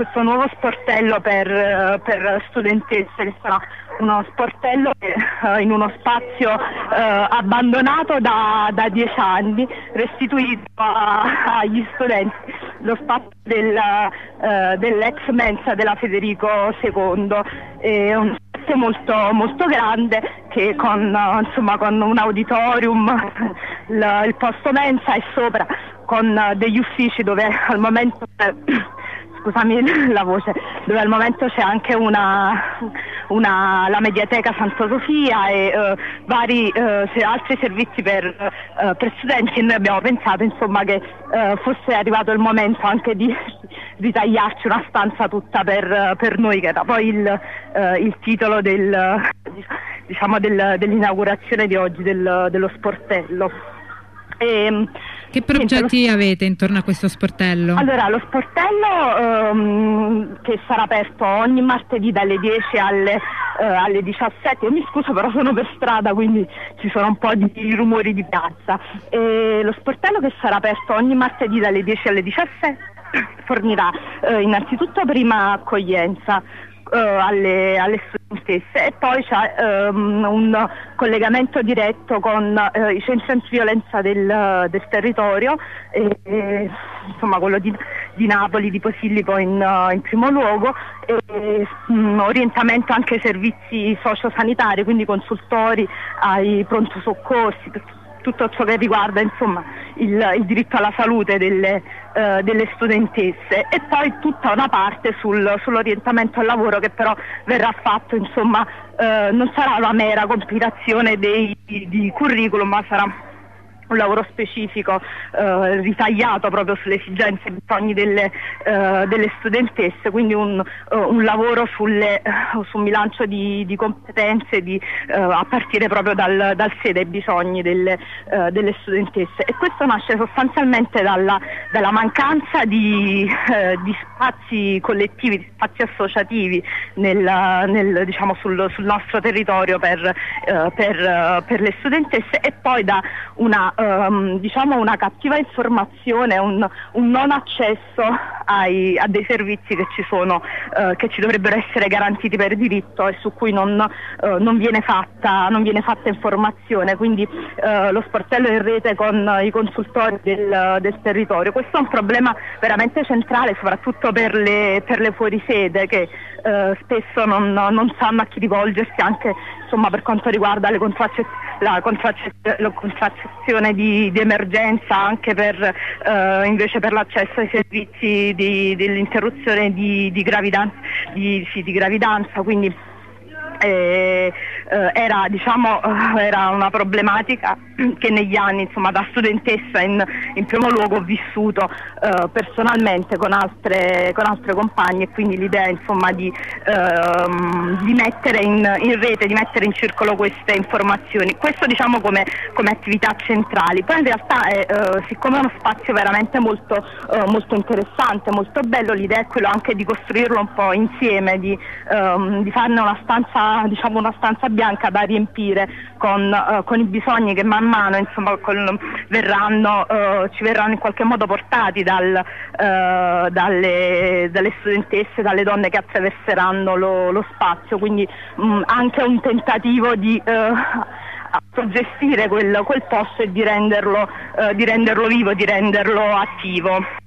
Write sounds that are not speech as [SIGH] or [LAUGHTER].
questo nuovo sportello per, eh, per studentesse che sarà uno sportello che, uh, in uno spazio uh, abbandonato da, da, dieci anni, restituito a, agli studenti, lo spazio del, uh, dell'ex mensa della Federico II. È un spazio molto, molto grande che con, insomma, con un auditorium, [LAUGHS] il, il posto mensa e sopra con degli uffici dove al momento scusami [LAUGHS] la voce, dove al momento c'è anche una, una, la mediateca Santa Sofia e uh, vari uh, altri servizi per, uh, per, studenti e noi abbiamo pensato insomma, che fosse arrivato il momento anche di [LAUGHS] ritagliarci una stanza tutta per, per noi che era poi il, il titolo del, diciamo, del, dell'inaugurazione di oggi del, dello sportello. E, che progetti lo... avete intorno a questo sportello? Allora, lo sportello um, che sarà aperto ogni martedì dalle 10 alle, uh, alle 17, io mi scuso però sono per strada quindi ci sono un po' di rumori di piazza. E lo sportello che sarà aperto ogni martedì dalle 10 alle 17 fornirà uh, innanzitutto prima accoglienza uh, alle, alle, studentesse e poi c'è um, un collegamento diretto con uh, i centri antiviolenza del, del territorio, e, e, insomma quello di, di, Napoli, di Posillipo in, in primo luogo, e um, orientamento anche ai servizi sociosanitari, quindi consultori ai pronto soccorsi, tutto ciò che riguarda insomma, il, il, diritto alla salute delle, uh, delle, studentesse. E poi tutta una parte sul, sull'orientamento al lavoro che però verrà fatto, insomma, uh, non sarà una mera compilazione dei, di curriculum ma sarà un lavoro specifico eh, ritagliato proprio sulle esigenze e bisogni delle, eh, delle, studentesse, quindi un, uh, un lavoro sulle, uh, su un bilancio di, di competenze di, uh, a partire proprio dal, dal sé dei bisogni delle, delle, studentesse. E questo nasce sostanzialmente dalla, dalla mancanza di, di, spazi collettivi, di spazi associativi nel, nel, diciamo, sul, sul, nostro territorio per, per, per le studentesse e poi da una ehm, diciamo una cattiva informazione, un, un non accesso ai, a dei servizi che ci sono, eh, che ci dovrebbero essere garantiti per diritto e su cui non, eh, non, viene, fatta, non viene, fatta, informazione, quindi eh, lo sportello in rete con i consultori del, del, territorio. Questo è un problema veramente centrale, soprattutto per le, per le fuorisede che eh, spesso non, non, sanno a chi rivolgersi anche insomma, per quanto riguarda contracce, la, contracce, la, contraccezione di, di, emergenza, anche per, eh, invece per l'accesso ai servizi di, dell'interruzione di, di, gravidanza, sì, di gravidanza, quindi eh, eh, era, diciamo, eh, era, una problematica che negli anni insomma, da studentessa in, in, primo luogo ho vissuto eh, personalmente con altre, con altre, compagne e quindi l'idea insomma, di, ehm, di, mettere in, in, rete, di mettere in circolo queste informazioni. Questo diciamo come, come attività centrali. Poi in realtà è, eh, siccome è uno spazio veramente molto, eh, molto, interessante, molto bello, l'idea è quello anche di costruirlo un po' insieme, di, ehm, di farne una stanza, diciamo, una stanza bianca da riempire con, uh, con i bisogni che man mano insomma, con, verranno, uh, ci verranno in qualche modo portati dal, uh, dalle, dalle, studentesse, dalle donne che attraverseranno lo, lo spazio, quindi mh, mm, anche un tentativo di gestire quel, quel, posto e di renderlo, di renderlo vivo, di renderlo attivo.